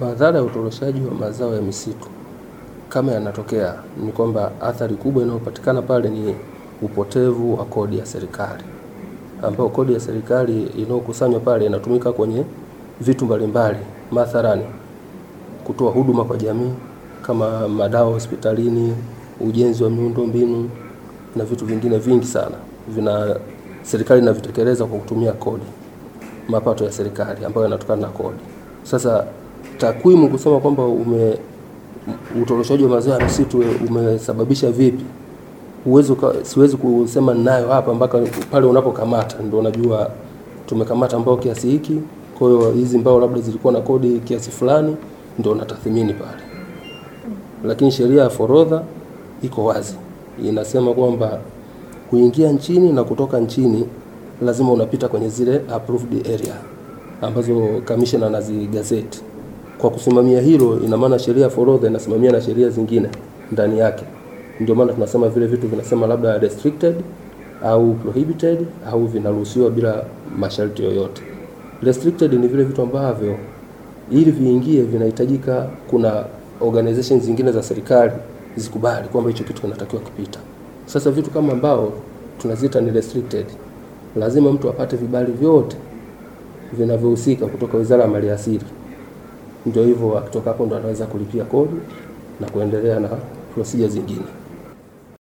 Madhara ya utoroshaji wa mazao ya misitu kama yanatokea, ni kwamba athari kubwa inayopatikana pale ni upotevu wa kodi ya serikali, ambayo kodi ya serikali inayokusanywa pale inatumika kwenye vitu mbalimbali, mathalani kutoa huduma kwa jamii kama madawa hospitalini, ujenzi wa miundombinu na vitu vingine vingi sana vina serikali inavitekeleza kwa kutumia kodi, mapato ya serikali ambayo yanatokana na kodi. Sasa takwimu kusema kwamba ume utoroshaji wa mazao ya misitu umesababisha vipi, uwezo siwezi kusema nayo hapa mpaka pale unapokamata ndio unajua tumekamata mbao kiasi hiki, kwa hiyo hizi mbao labda zilikuwa na kodi kiasi fulani, ndio unatathmini pale. Lakini sheria ya forodha iko wazi, inasema kwamba kuingia nchini na kutoka nchini lazima unapita kwenye zile approved area ambazo kamishna anazigazeti. Kwa kusimamia hilo, ina maana sheria ya forodha inasimamia na sheria zingine ndani yake. Ndio maana tunasema vile vitu vinasema labda restricted au prohibited au vinaruhusiwa bila masharti yoyote. Restricted ni vile vitu ambavyo ili viingie vinahitajika kuna organizations zingine za serikali zikubali kwamba hicho kitu kinatakiwa kupita. Sasa vitu kama ambao tunaziita ni restricted, lazima mtu apate vibali vyote vinavyohusika kutoka Wizara ya Maliasili. Ndio hivyo, akitoka hapo ndo anaweza kulipia kodi na kuendelea na procedure zingine.